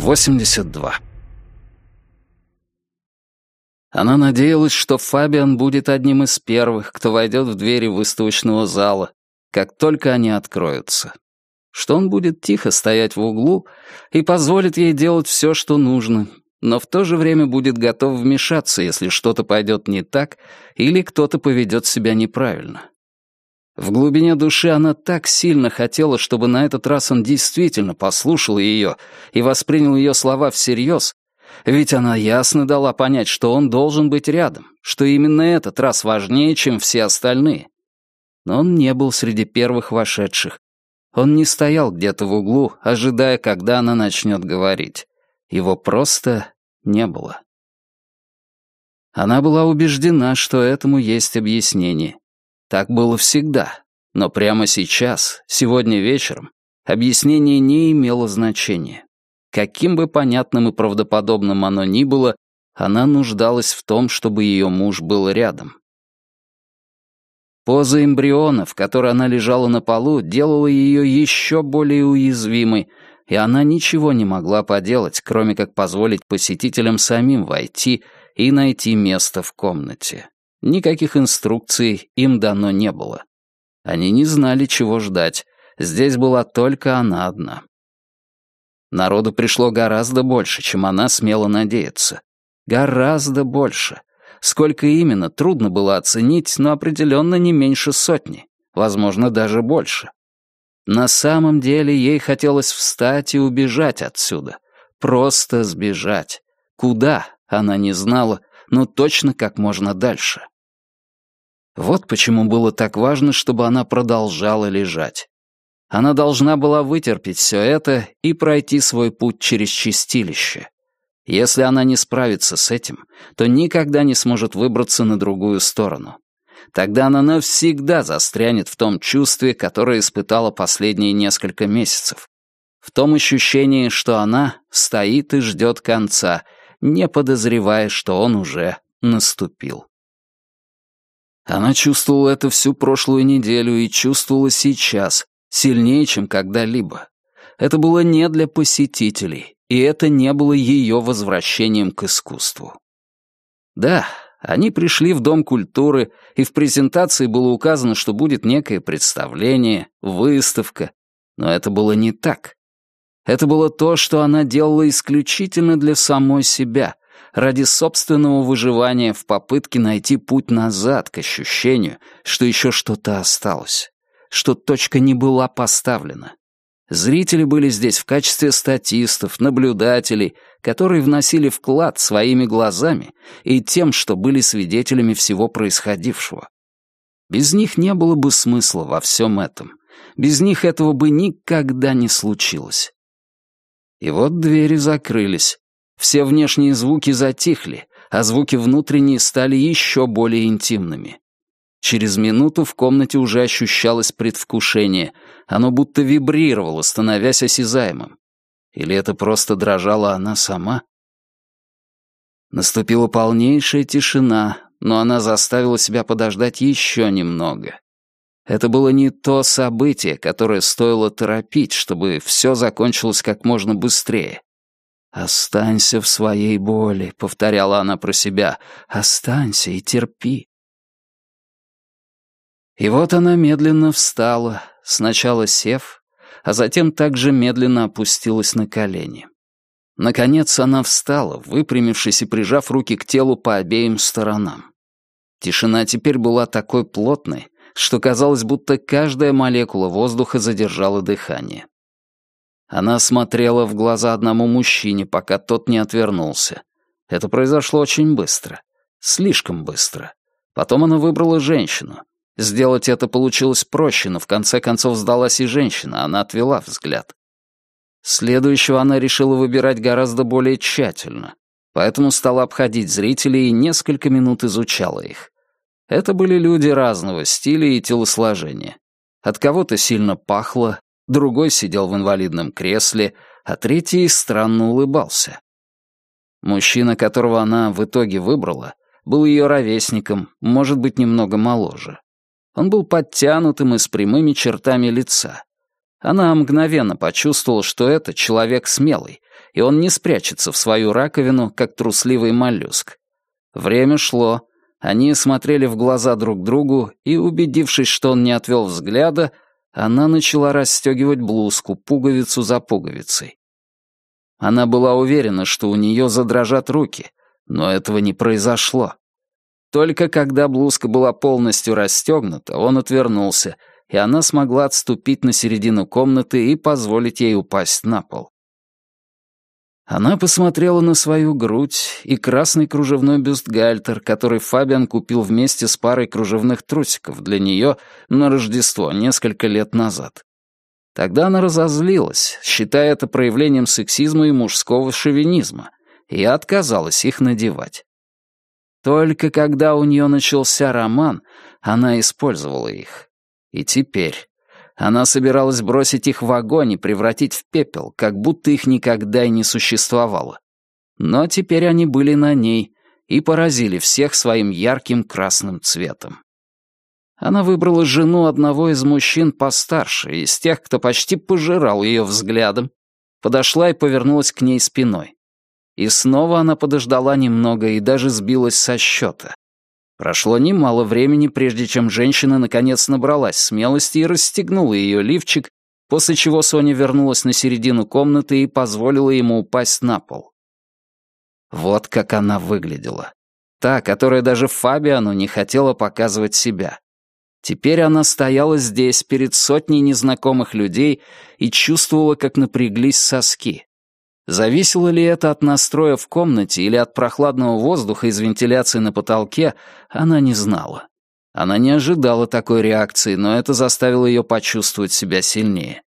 82. Она надеялась, что Фабиан будет одним из первых, кто войдет в двери выставочного зала, как только они откроются. Что он будет тихо стоять в углу и позволит ей делать все, что нужно, но в то же время будет готов вмешаться, если что-то пойдет не так или кто-то поведет себя неправильно. В глубине души она так сильно хотела, чтобы на этот раз он действительно послушал ее и воспринял ее слова всерьез, ведь она ясно дала понять, что он должен быть рядом, что именно этот раз важнее, чем все остальные. Но он не был среди первых вошедших. Он не стоял где-то в углу, ожидая, когда она начнет говорить. Его просто не было. Она была убеждена, что этому есть объяснение. Так было всегда, но прямо сейчас, сегодня вечером, объяснение не имело значения. Каким бы понятным и правдоподобным оно ни было, она нуждалась в том, чтобы ее муж был рядом. Поза эмбриона, в которой она лежала на полу, делала ее еще более уязвимой, и она ничего не могла поделать, кроме как позволить посетителям самим войти и найти место в комнате. Никаких инструкций им дано не было. Они не знали, чего ждать. Здесь была только она одна. Народу пришло гораздо больше, чем она смела надеяться. Гораздо больше. Сколько именно, трудно было оценить, но определенно не меньше сотни. Возможно, даже больше. На самом деле ей хотелось встать и убежать отсюда. Просто сбежать. Куда, она не знала, но точно как можно дальше. Вот почему было так важно, чтобы она продолжала лежать. Она должна была вытерпеть все это и пройти свой путь через чистилище. Если она не справится с этим, то никогда не сможет выбраться на другую сторону. Тогда она навсегда застрянет в том чувстве, которое испытала последние несколько месяцев. В том ощущении, что она стоит и ждет конца, не подозревая, что он уже наступил. Она чувствовала это всю прошлую неделю и чувствовала сейчас, сильнее, чем когда-либо. Это было не для посетителей, и это не было ее возвращением к искусству. Да, они пришли в Дом культуры, и в презентации было указано, что будет некое представление, выставка. Но это было не так. Это было то, что она делала исключительно для самой себя, ради собственного выживания в попытке найти путь назад к ощущению, что еще что-то осталось, что точка не была поставлена. Зрители были здесь в качестве статистов, наблюдателей, которые вносили вклад своими глазами и тем, что были свидетелями всего происходившего. Без них не было бы смысла во всем этом. Без них этого бы никогда не случилось. И вот двери закрылись. Все внешние звуки затихли, а звуки внутренние стали еще более интимными. Через минуту в комнате уже ощущалось предвкушение. Оно будто вибрировало, становясь осязаемым. Или это просто дрожала она сама? Наступила полнейшая тишина, но она заставила себя подождать еще немного. Это было не то событие, которое стоило торопить, чтобы все закончилось как можно быстрее. «Останься в своей боли», — повторяла она про себя. «Останься и терпи». И вот она медленно встала, сначала сев, а затем также медленно опустилась на колени. Наконец она встала, выпрямившись и прижав руки к телу по обеим сторонам. Тишина теперь была такой плотной, что казалось, будто каждая молекула воздуха задержала дыхание. Она смотрела в глаза одному мужчине, пока тот не отвернулся. Это произошло очень быстро. Слишком быстро. Потом она выбрала женщину. Сделать это получилось проще, но в конце концов сдалась и женщина, она отвела взгляд. Следующего она решила выбирать гораздо более тщательно, поэтому стала обходить зрителей и несколько минут изучала их. Это были люди разного стиля и телосложения. От кого-то сильно пахло, другой сидел в инвалидном кресле, а третий странно улыбался. Мужчина, которого она в итоге выбрала, был ее ровесником, может быть, немного моложе. Он был подтянутым и с прямыми чертами лица. Она мгновенно почувствовала, что это человек смелый, и он не спрячется в свою раковину, как трусливый моллюск. Время шло, они смотрели в глаза друг другу, и, убедившись, что он не отвел взгляда, она начала расстегивать блузку, пуговицу за пуговицей. Она была уверена, что у нее задрожат руки, но этого не произошло. Только когда блузка была полностью расстегнута, он отвернулся, и она смогла отступить на середину комнаты и позволить ей упасть на пол. Она посмотрела на свою грудь и красный кружевной бюстгальтер, который Фабиан купил вместе с парой кружевных трусиков для нее на Рождество несколько лет назад. Тогда она разозлилась, считая это проявлением сексизма и мужского шовинизма, и отказалась их надевать. Только когда у нее начался роман, она использовала их. И теперь она собиралась бросить их в огонь и превратить в пепел, как будто их никогда и не существовало. Но теперь они были на ней и поразили всех своим ярким красным цветом. Она выбрала жену одного из мужчин постарше, из тех, кто почти пожирал ее взглядом, подошла и повернулась к ней спиной. И снова она подождала немного и даже сбилась со счета. Прошло немало времени, прежде чем женщина наконец набралась смелости и расстегнула ее лифчик, после чего Соня вернулась на середину комнаты и позволила ему упасть на пол. Вот как она выглядела. Та, которая даже Фабиану не хотела показывать себя. Теперь она стояла здесь, перед сотней незнакомых людей, и чувствовала, как напряглись соски. Зависело ли это от настроя в комнате или от прохладного воздуха из вентиляции на потолке, она не знала. Она не ожидала такой реакции, но это заставило ее почувствовать себя сильнее.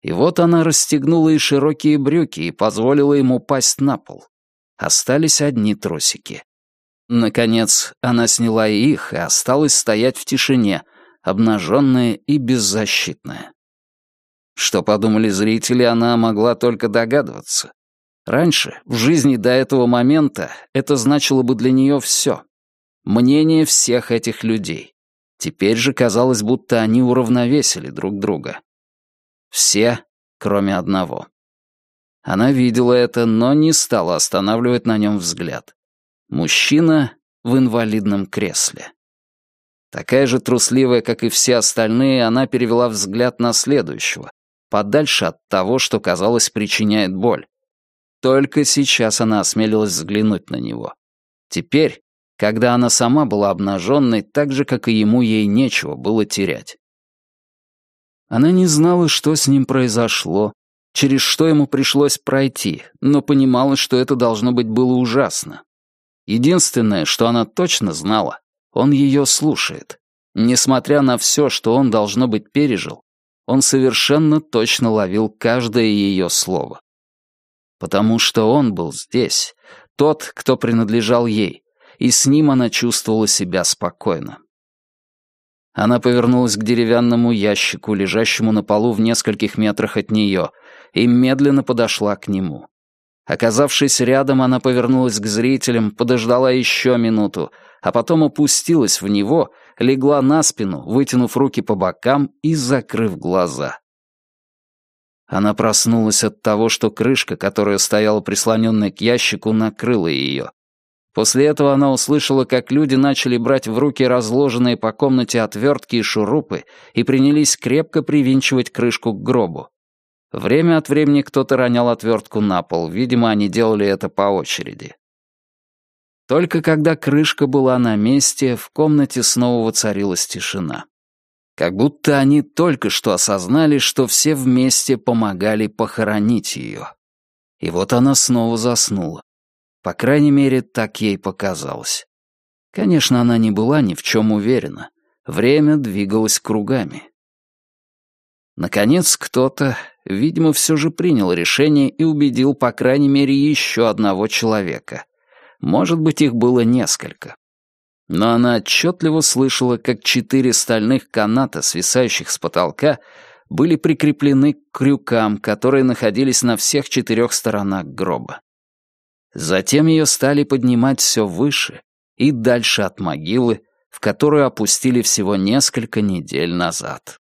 И вот она расстегнула и широкие брюки и позволила ему упасть на пол. Остались одни тросики. Наконец, она сняла их и осталась стоять в тишине, обнаженная и беззащитная. Что подумали зрители, она могла только догадываться. Раньше, в жизни до этого момента, это значило бы для нее все. Мнение всех этих людей. Теперь же казалось, будто они уравновесили друг друга. Все, кроме одного. Она видела это, но не стала останавливать на нем взгляд. Мужчина в инвалидном кресле. Такая же трусливая, как и все остальные, она перевела взгляд на следующего, подальше от того, что, казалось, причиняет боль. Только сейчас она осмелилась взглянуть на него. Теперь, когда она сама была обнаженной, так же, как и ему, ей нечего было терять. Она не знала, что с ним произошло, через что ему пришлось пройти, но понимала, что это должно быть было ужасно. Единственное, что она точно знала, он ее слушает. Несмотря на все, что он, должно быть, пережил, он совершенно точно ловил каждое ее слово. Потому что он был здесь, тот, кто принадлежал ей, и с ним она чувствовала себя спокойно. Она повернулась к деревянному ящику, лежащему на полу в нескольких метрах от нее, и медленно подошла к нему. Оказавшись рядом, она повернулась к зрителям, подождала еще минуту, а потом опустилась в него, легла на спину, вытянув руки по бокам и закрыв глаза. Она проснулась от того, что крышка, которая стояла прислоненной к ящику, накрыла ее. После этого она услышала, как люди начали брать в руки разложенные по комнате отвертки и шурупы и принялись крепко привинчивать крышку к гробу. Время от времени кто-то ронял отвертку на пол, видимо, они делали это по очереди. Только когда крышка была на месте, в комнате снова воцарилась тишина. Как будто они только что осознали, что все вместе помогали похоронить ее. И вот она снова заснула. По крайней мере, так ей показалось. Конечно, она не была ни в чем уверена. Время двигалось кругами. Наконец кто-то, видимо, все же принял решение и убедил по крайней мере еще одного человека. Может быть, их было несколько. Но она отчетливо слышала, как четыре стальных каната, свисающих с потолка, были прикреплены к крюкам, которые находились на всех четырех сторонах гроба. Затем ее стали поднимать все выше и дальше от могилы, в которую опустили всего несколько недель назад.